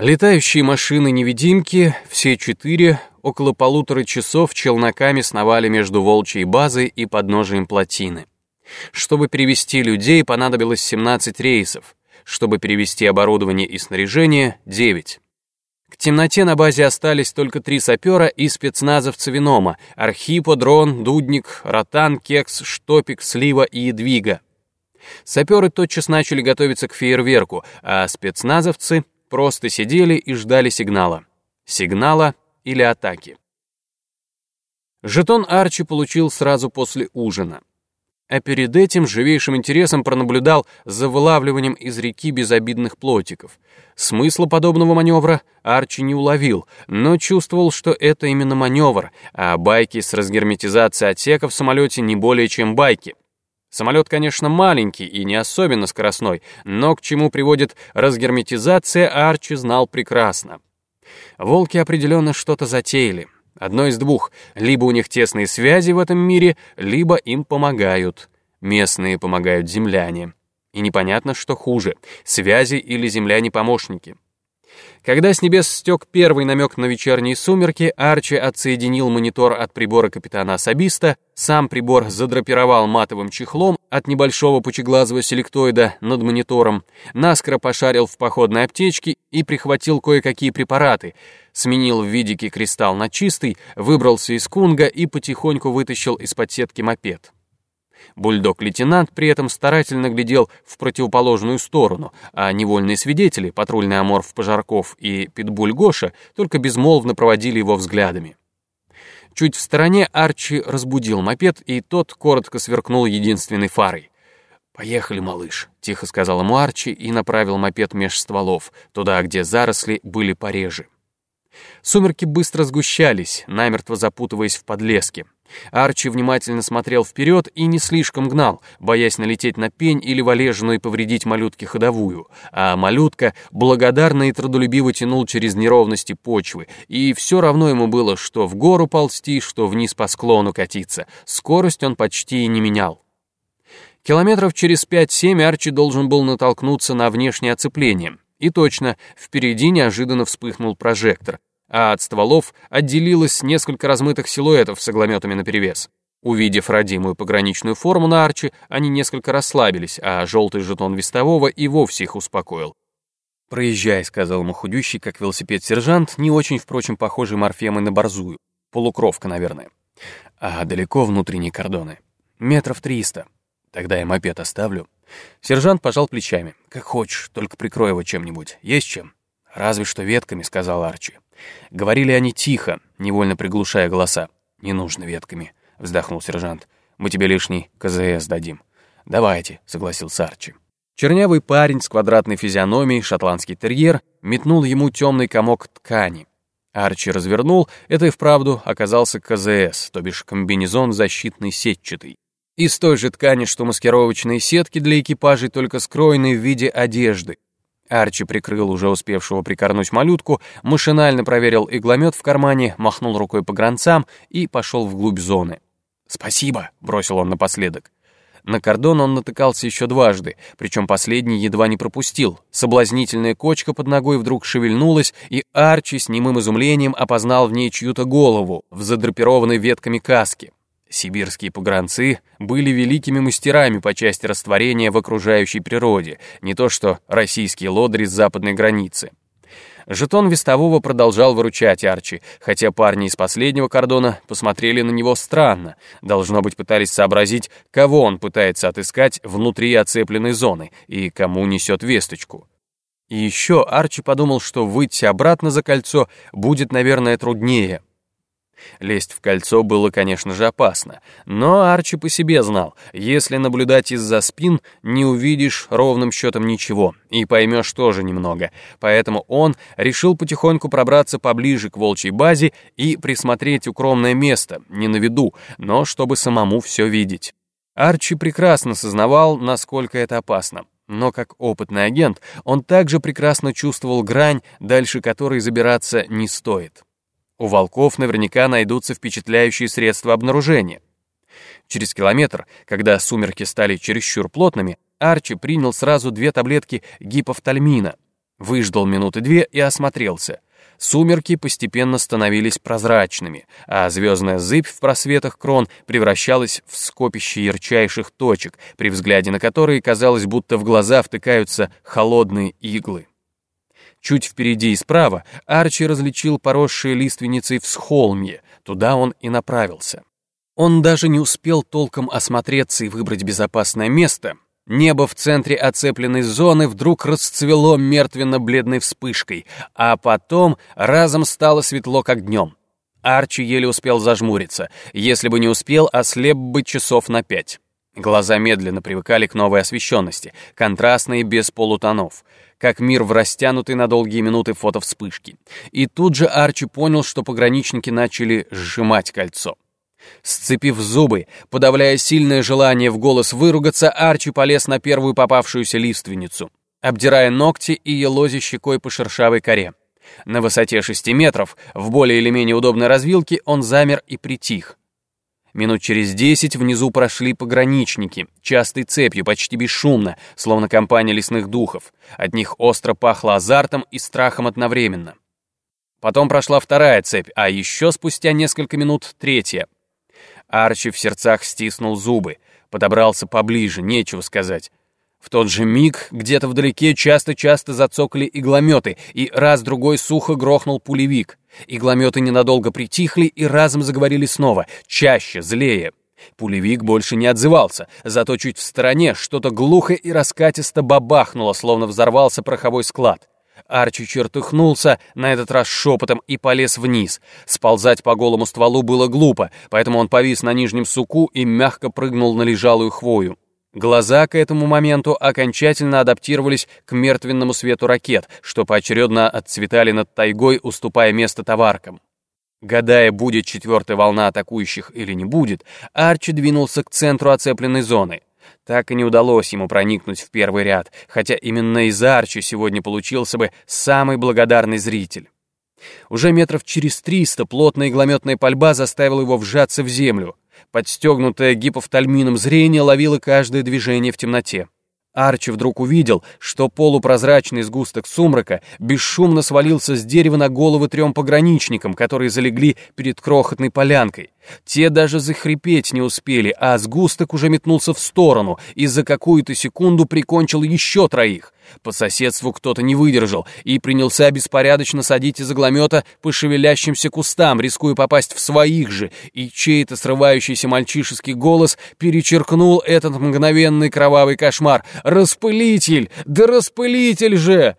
Летающие машины-невидимки, все четыре, около полутора часов челноками сновали между Волчьей базой и подножием плотины. Чтобы перевести людей, понадобилось 17 рейсов. Чтобы перевести оборудование и снаряжение — 9. К темноте на базе остались только три сапера и спецназовцы Винома — Архипо, Дрон, Дудник, Ротан, Кекс, Штопик, Слива и Едвига. Саперы тотчас начали готовиться к фейерверку, а спецназовцы просто сидели и ждали сигнала. Сигнала или атаки. Жетон Арчи получил сразу после ужина а перед этим живейшим интересом пронаблюдал за вылавливанием из реки безобидных плотиков. Смысла подобного маневра Арчи не уловил, но чувствовал, что это именно маневр, а байки с разгерметизацией отсека в самолете не более чем байки. Самолет, конечно, маленький и не особенно скоростной, но к чему приводит разгерметизация, Арчи знал прекрасно. Волки определенно что-то затеяли. Одно из двух. Либо у них тесные связи в этом мире, либо им помогают. Местные помогают земляне. И непонятно, что хуже, связи или земляне-помощники. Когда с небес стек первый намек на вечерние сумерки, Арчи отсоединил монитор от прибора капитана-особиста, сам прибор задрапировал матовым чехлом от небольшого пучеглазого селектоида над монитором, наскоро пошарил в походной аптечке и прихватил кое-какие препараты, сменил в видике кристалл на чистый, выбрался из кунга и потихоньку вытащил из-под сетки мопед. Бульдог-лейтенант при этом старательно глядел в противоположную сторону, а невольные свидетели, патрульный Аморф Пожарков и Питбуль Гоша, только безмолвно проводили его взглядами. Чуть в стороне Арчи разбудил мопед, и тот коротко сверкнул единственной фарой. «Поехали, малыш», — тихо сказал ему Арчи и направил мопед меж стволов, туда, где заросли были пореже. Сумерки быстро сгущались, намертво запутываясь в подлеске. Арчи внимательно смотрел вперед и не слишком гнал, боясь налететь на пень или валежину и повредить малютке ходовую. А малютка благодарно и трудолюбиво тянул через неровности почвы, и все равно ему было, что в гору ползти, что вниз по склону катиться. Скорость он почти и не менял. Километров через 5-7 Арчи должен был натолкнуться на внешнее оцепление. И точно, впереди неожиданно вспыхнул прожектор а от стволов отделилось несколько размытых силуэтов с иглометами наперевес. Увидев родимую пограничную форму на арче, они несколько расслабились, а желтый жетон вестового и вовсе их успокоил. «Проезжай», — сказал ему худющий, как велосипед-сержант, не очень, впрочем, похожий морфемой на борзую. Полукровка, наверное. А далеко внутренние кордоны. Метров триста. Тогда я мопед оставлю. Сержант пожал плечами. «Как хочешь, только прикрой его чем-нибудь. Есть чем?» «Разве что ветками», — сказал Арчи. Говорили они тихо, невольно приглушая голоса. «Не нужно ветками», — вздохнул сержант. «Мы тебе лишний КЗС дадим». «Давайте», — согласился Арчи. Чернявый парень с квадратной физиономией, шотландский терьер, метнул ему темный комок ткани. Арчи развернул, это и вправду оказался КЗС, то бишь комбинезон защитный сетчатый. Из той же ткани, что маскировочные сетки для экипажей, только скроенные в виде одежды. Арчи прикрыл уже успевшего прикорнуть малютку, машинально проверил игломет в кармане, махнул рукой по гранцам и пошел вглубь зоны. «Спасибо», — бросил он напоследок. На кордон он натыкался еще дважды, причем последний едва не пропустил. Соблазнительная кочка под ногой вдруг шевельнулась, и Арчи с немым изумлением опознал в ней чью-то голову в задрапированной ветками каске. Сибирские погранцы были великими мастерами по части растворения в окружающей природе, не то что российские лодыри с западной границы. Жетон вестового продолжал выручать Арчи, хотя парни из последнего кордона посмотрели на него странно, должно быть пытались сообразить, кого он пытается отыскать внутри оцепленной зоны и кому несет весточку. И еще Арчи подумал, что выйти обратно за кольцо будет, наверное, труднее — Лезть в кольцо было, конечно же, опасно, но Арчи по себе знал, если наблюдать из-за спин, не увидишь ровным счетом ничего, и поймешь тоже немного, поэтому он решил потихоньку пробраться поближе к волчьей базе и присмотреть укромное место, не на виду, но чтобы самому все видеть. Арчи прекрасно сознавал, насколько это опасно. Но как опытный агент, он также прекрасно чувствовал грань, дальше которой забираться не стоит. У волков наверняка найдутся впечатляющие средства обнаружения. Через километр, когда сумерки стали чересчур плотными, Арчи принял сразу две таблетки гипофтальмина. Выждал минуты две и осмотрелся. Сумерки постепенно становились прозрачными, а звездная зыбь в просветах крон превращалась в скопище ярчайших точек, при взгляде на которые казалось, будто в глаза втыкаются холодные иглы. Чуть впереди и справа Арчи различил поросшие лиственницей всхолмье, туда он и направился. Он даже не успел толком осмотреться и выбрать безопасное место, Небо в центре оцепленной зоны вдруг расцвело мертвенно-бледной вспышкой, а потом разом стало светло, как днем. Арчи еле успел зажмуриться. Если бы не успел, ослеп бы часов на пять. Глаза медленно привыкали к новой освещенности, контрастной, без полутонов, как мир в растянутой на долгие минуты фотовспышки. И тут же Арчи понял, что пограничники начали сжимать кольцо. Сцепив зубы, подавляя сильное желание в голос выругаться, Арчи полез на первую попавшуюся лиственницу, обдирая ногти и елози щекой по шершавой коре. На высоте шести метров, в более или менее удобной развилке, он замер и притих. Минут через десять внизу прошли пограничники, частой цепью, почти бесшумно, словно компания лесных духов. От них остро пахло азартом и страхом одновременно. Потом прошла вторая цепь, а еще спустя несколько минут третья — Арчи в сердцах стиснул зубы, подобрался поближе, нечего сказать. В тот же миг где-то вдалеке часто-часто зацокали иглометы, и раз-другой сухо грохнул пулевик. Иглометы ненадолго притихли и разом заговорили снова, чаще, злее. Пулевик больше не отзывался, зато чуть в стороне что-то глухо и раскатисто бабахнуло, словно взорвался пороховой склад. Арчи чертыхнулся, на этот раз шепотом, и полез вниз. Сползать по голому стволу было глупо, поэтому он повис на нижнем суку и мягко прыгнул на лежалую хвою. Глаза к этому моменту окончательно адаптировались к мертвенному свету ракет, что поочередно отцветали над тайгой, уступая место товаркам. Гадая, будет четвертая волна атакующих или не будет, Арчи двинулся к центру оцепленной зоны. Так и не удалось ему проникнуть в первый ряд, хотя именно из Арчи сегодня получился бы самый благодарный зритель. Уже метров через триста плотная иглометная пальба заставила его вжаться в землю. Подстегнутое гипофтальмином зрение ловило каждое движение в темноте. Арчи вдруг увидел, что полупрозрачный сгусток сумрака бесшумно свалился с дерева на головы трем пограничникам, которые залегли перед крохотной полянкой. Те даже захрипеть не успели, а сгусток уже метнулся в сторону и за какую-то секунду прикончил еще троих. По соседству кто-то не выдержал и принялся беспорядочно садить из огломета по шевелящимся кустам, рискуя попасть в своих же, и чей-то срывающийся мальчишеский голос перечеркнул этот мгновенный кровавый кошмар. «Распылитель! Да распылитель же!»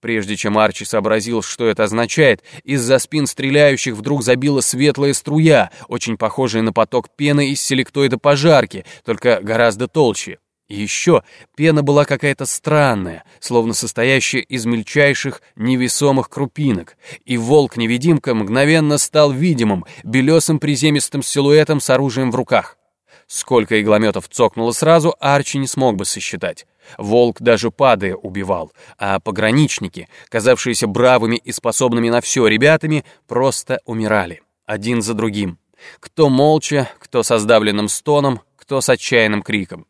Прежде чем Арчи сообразил, что это означает, из-за спин стреляющих вдруг забила светлая струя, очень похожая на поток пены из селектоида пожарки, только гораздо толще. Еще пена была какая-то странная, словно состоящая из мельчайших невесомых крупинок, и волк-невидимка мгновенно стал видимым, белесым приземистым силуэтом с оружием в руках. Сколько иглометов цокнуло сразу, Арчи не смог бы сосчитать. Волк даже падая убивал, а пограничники, казавшиеся бравыми и способными на все ребятами, просто умирали, один за другим. Кто молча, кто со сдавленным стоном, кто с отчаянным криком.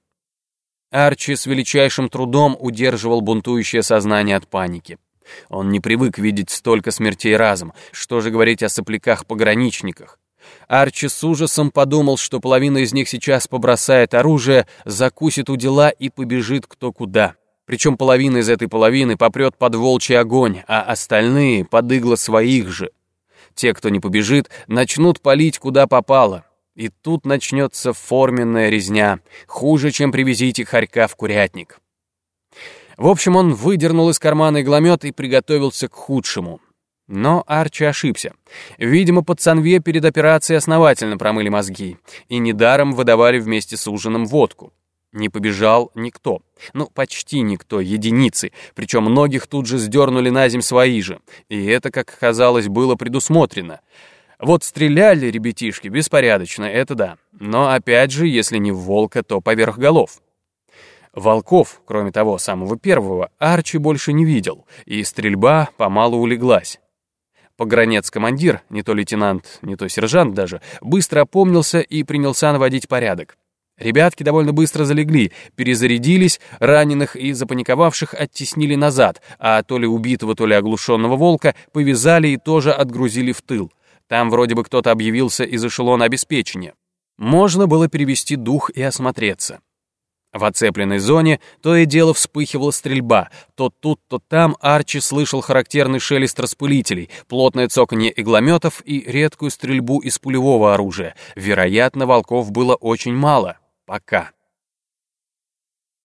Арчи с величайшим трудом удерживал бунтующее сознание от паники. Он не привык видеть столько смертей разом, что же говорить о сопляках-пограничниках. Арчи с ужасом подумал, что половина из них сейчас побросает оружие, закусит у дела и побежит кто куда. Причем половина из этой половины попрет под волчий огонь, а остальные — под игло своих же. Те, кто не побежит, начнут палить куда попало. И тут начнется форменная резня, хуже, чем привезите хорька в курятник. В общем, он выдернул из кармана игломет и приготовился к худшему. Но Арчи ошибся. Видимо, пацанве перед операцией основательно промыли мозги, и недаром выдавали вместе с ужином водку. Не побежал никто. Ну, почти никто, единицы. Причем многих тут же сдернули на земь свои же. И это, как оказалось, было предусмотрено. Вот стреляли ребятишки беспорядочно, это да. Но опять же, если не в волка, то поверх голов. Волков, кроме того самого первого, Арчи больше не видел, и стрельба помалу улеглась. Погранец-командир, не то лейтенант, не то сержант даже, быстро опомнился и принялся наводить порядок. Ребятки довольно быстро залегли, перезарядились, раненых и запаниковавших оттеснили назад, а то ли убитого, то ли оглушенного волка повязали и тоже отгрузили в тыл. Там вроде бы кто-то объявился из эшелона обеспечения. Можно было перевести дух и осмотреться. В оцепленной зоне то и дело вспыхивала стрельба. То тут, то там Арчи слышал характерный шелест распылителей, плотное цоканье иглометов и редкую стрельбу из пулевого оружия. Вероятно, волков было очень мало. Пока.